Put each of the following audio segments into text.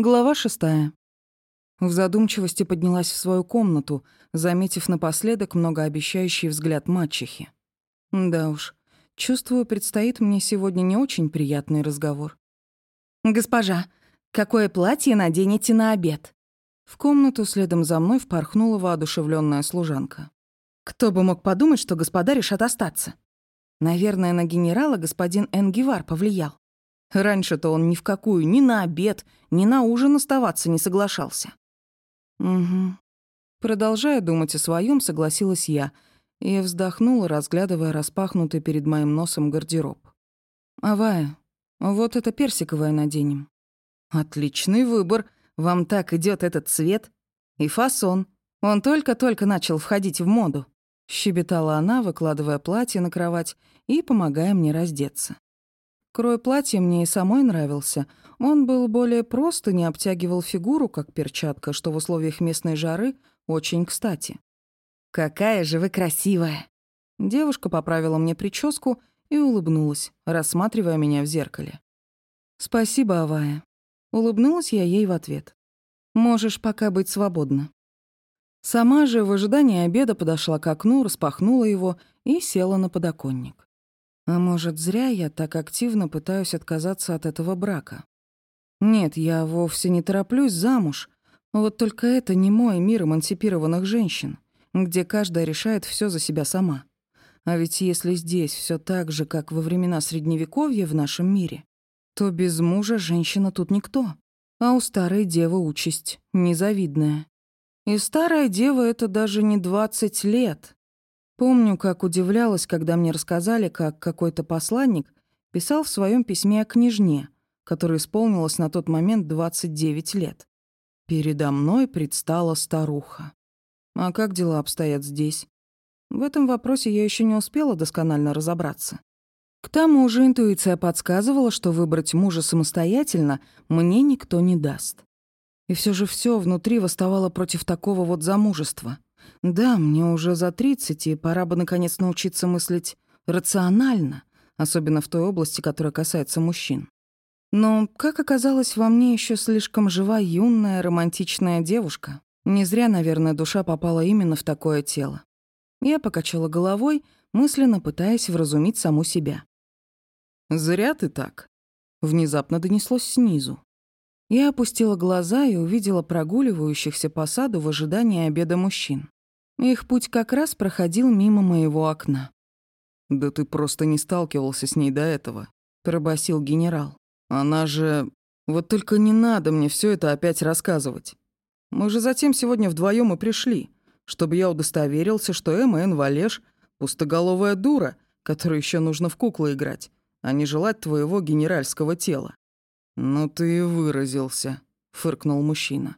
Глава шестая. В задумчивости поднялась в свою комнату, заметив напоследок многообещающий взгляд мачехи. Да уж, чувствую, предстоит мне сегодня не очень приятный разговор. «Госпожа, какое платье наденете на обед?» В комнату следом за мной впорхнула воодушевленная служанка. «Кто бы мог подумать, что господа решат остаться? Наверное, на генерала господин Энгивар повлиял. Раньше-то он ни в какую, ни на обед, ни на ужин оставаться не соглашался. Угу. Продолжая думать о своем, согласилась я и вздохнула, разглядывая распахнутый перед моим носом гардероб. «Авая, вот это персиковое наденем». «Отличный выбор. Вам так идет этот цвет. И фасон. Он только-только начал входить в моду», — щебетала она, выкладывая платье на кровать и помогая мне раздеться. Крой платья мне и самой нравился. Он был более прост и не обтягивал фигуру, как перчатка, что в условиях местной жары очень кстати. «Какая же вы красивая!» Девушка поправила мне прическу и улыбнулась, рассматривая меня в зеркале. «Спасибо, Авая». Улыбнулась я ей в ответ. «Можешь пока быть свободна». Сама же в ожидании обеда подошла к окну, распахнула его и села на подоконник. А может, зря я так активно пытаюсь отказаться от этого брака? Нет, я вовсе не тороплюсь замуж. Вот только это не мой мир эмансипированных женщин, где каждая решает все за себя сама. А ведь если здесь все так же, как во времена Средневековья в нашем мире, то без мужа женщина тут никто. А у старой девы участь незавидная. И старая дева — это даже не 20 лет. Помню, как удивлялась, когда мне рассказали, как какой-то посланник писал в своем письме о княжне, которой исполнилось на тот момент 29 лет. Передо мной предстала старуха. А как дела обстоят здесь? В этом вопросе я еще не успела досконально разобраться. К тому же интуиция подсказывала, что выбрать мужа самостоятельно мне никто не даст. И все же все внутри восставало против такого вот замужества — да, мне уже за 30, и пора бы наконец научиться мыслить рационально, особенно в той области, которая касается мужчин. Но, как оказалось, во мне еще слишком жива юная романтичная девушка. Не зря, наверное, душа попала именно в такое тело. Я покачала головой, мысленно пытаясь вразумить саму себя. «Зря ты так», — внезапно донеслось снизу. Я опустила глаза и увидела прогуливающихся по саду в ожидании обеда мужчин. Их путь как раз проходил мимо моего окна. «Да ты просто не сталкивался с ней до этого», — пробасил генерал. «Она же... Вот только не надо мне все это опять рассказывать. Мы же затем сегодня вдвоем и пришли, чтобы я удостоверился, что Эмма Валеш — пустоголовая дура, которой еще нужно в куклы играть, а не желать твоего генеральского тела». «Ну ты и выразился», — фыркнул мужчина.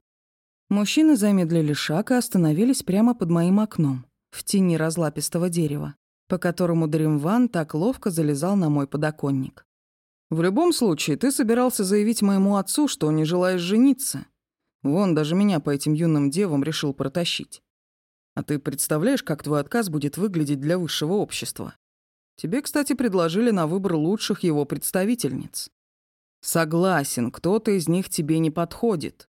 Мужчины замедлили шаг и остановились прямо под моим окном, в тени разлапистого дерева, по которому Дримван так ловко залезал на мой подоконник. «В любом случае, ты собирался заявить моему отцу, что не желаешь жениться. Вон, даже меня по этим юным девам решил протащить. А ты представляешь, как твой отказ будет выглядеть для высшего общества? Тебе, кстати, предложили на выбор лучших его представительниц. Согласен, кто-то из них тебе не подходит.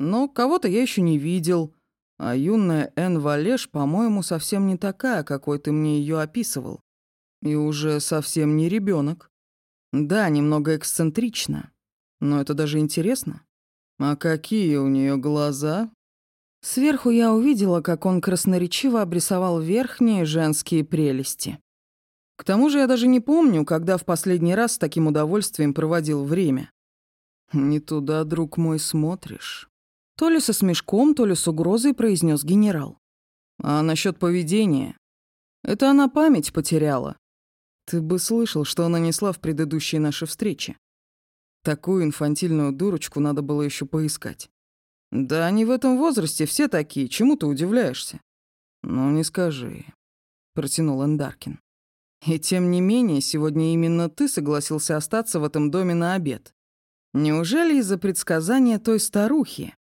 Но кого-то я еще не видел. А юная Эн Валеш, по-моему, совсем не такая, какой ты мне ее описывал. И уже совсем не ребенок. Да, немного эксцентрично. Но это даже интересно. А какие у нее глаза? Сверху я увидела, как он красноречиво обрисовал верхние женские прелести. К тому же я даже не помню, когда в последний раз с таким удовольствием проводил время. Не туда, друг мой, смотришь. То ли со смешком, то ли с угрозой произнес генерал. А насчет поведения? Это она память потеряла. Ты бы слышал, что она несла в предыдущей нашей встрече. Такую инфантильную дурочку надо было еще поискать. Да они в этом возрасте все такие, чему ты удивляешься? Ну, не скажи, протянул Эндаркин. И тем не менее, сегодня именно ты согласился остаться в этом доме на обед. Неужели из-за предсказания той старухи?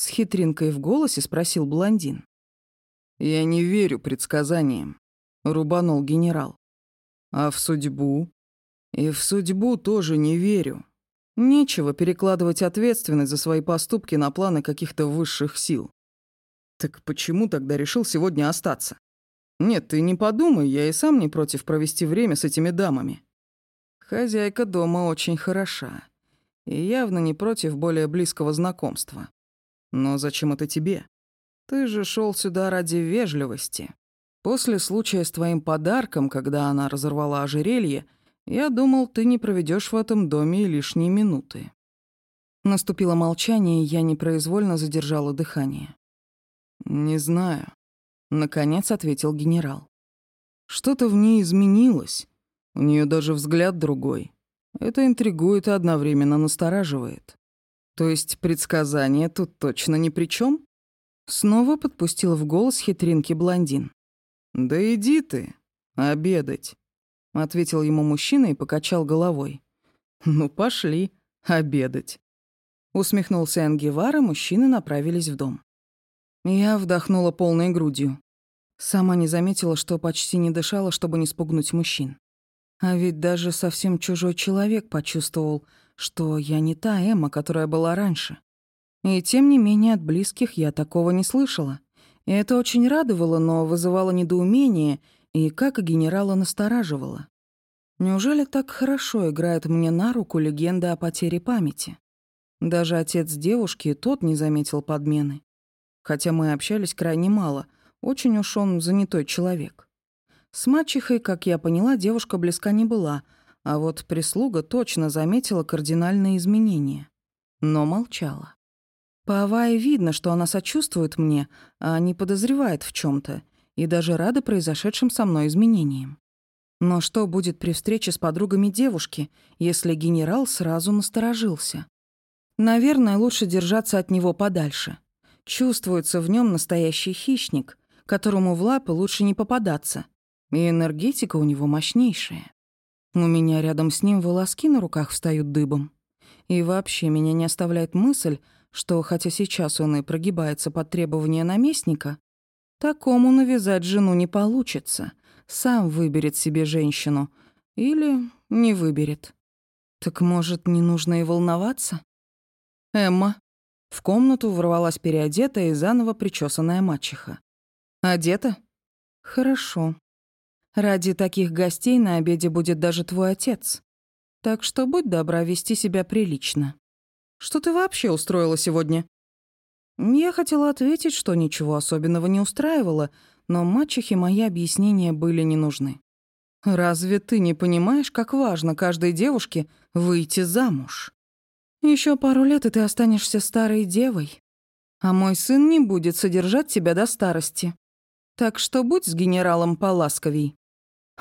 С хитринкой в голосе спросил блондин. «Я не верю предсказаниям», — рубанул генерал. «А в судьбу?» «И в судьбу тоже не верю. Нечего перекладывать ответственность за свои поступки на планы каких-то высших сил. Так почему тогда решил сегодня остаться? Нет, ты не подумай, я и сам не против провести время с этими дамами. Хозяйка дома очень хороша и явно не против более близкого знакомства. Но зачем это тебе? Ты же шел сюда ради вежливости. После случая с твоим подарком, когда она разорвала ожерелье, я думал, ты не проведешь в этом доме и лишние минуты. Наступило молчание, и я непроизвольно задержала дыхание. «Не знаю», — наконец ответил генерал. «Что-то в ней изменилось. У нее даже взгляд другой. Это интригует и одновременно настораживает. То есть предсказание тут точно ни при чем? Снова подпустил в голос хитринки блондин. «Да иди ты, обедать», — ответил ему мужчина и покачал головой. «Ну, пошли, обедать». Усмехнулся Энгевар, и мужчины направились в дом. Я вдохнула полной грудью. Сама не заметила, что почти не дышала, чтобы не спугнуть мужчин. А ведь даже совсем чужой человек почувствовал, что я не та Эмма, которая была раньше. И тем не менее от близких я такого не слышала. И это очень радовало, но вызывало недоумение и, как и генерала, настораживало. Неужели так хорошо играет мне на руку легенда о потере памяти? Даже отец девушки, тот не заметил подмены хотя мы общались крайне мало, очень уж он занятой человек. С мачехой, как я поняла, девушка близка не была, а вот прислуга точно заметила кардинальные изменения. Но молчала. По Авае видно, что она сочувствует мне, а не подозревает в чем то и даже рада произошедшим со мной изменениям. Но что будет при встрече с подругами девушки, если генерал сразу насторожился? Наверное, лучше держаться от него подальше. Чувствуется в нем настоящий хищник, которому в лапы лучше не попадаться. И энергетика у него мощнейшая. У меня рядом с ним волоски на руках встают дыбом. И вообще меня не оставляет мысль, что хотя сейчас он и прогибается под требования наместника, такому навязать жену не получится. Сам выберет себе женщину. Или не выберет. Так может, не нужно и волноваться? «Эмма», в комнату ворвалась переодетая и заново причесанная мачеха. «Одета? Хорошо. Ради таких гостей на обеде будет даже твой отец. Так что будь добра вести себя прилично. Что ты вообще устроила сегодня?» Я хотела ответить, что ничего особенного не устраивало, но мачехе мои объяснения были не нужны. «Разве ты не понимаешь, как важно каждой девушке выйти замуж?» Еще пару лет, и ты останешься старой девой. А мой сын не будет содержать тебя до старости. Так что будь с генералом поласковей.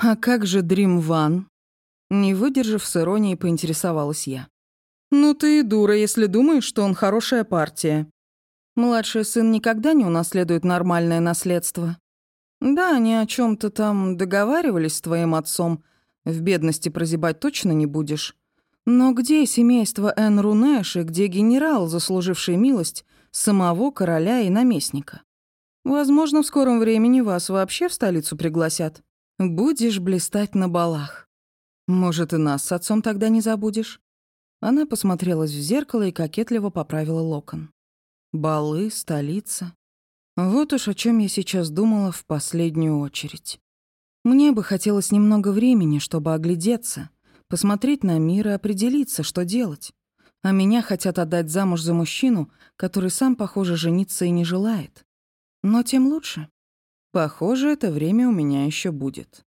А как же Дрим Ван? Не выдержав с иронией, поинтересовалась я. Ну ты и дура, если думаешь, что он хорошая партия. Младший сын никогда не унаследует нормальное наследство. Да, они о чем то там договаривались с твоим отцом. В бедности прозябать точно не будешь. Но где семейство Эн Рунэш и где генерал, заслуживший милость самого короля и наместника? Возможно, в скором времени вас вообще в столицу пригласят. Будешь блистать на балах. Может, и нас с отцом тогда не забудешь?» Она посмотрелась в зеркало и кокетливо поправила локон. «Балы, столица. Вот уж о чем я сейчас думала в последнюю очередь. Мне бы хотелось немного времени, чтобы оглядеться, посмотреть на мир и определиться, что делать. А меня хотят отдать замуж за мужчину, который сам, похоже, жениться и не желает. Но тем лучше. Похоже, это время у меня еще будет.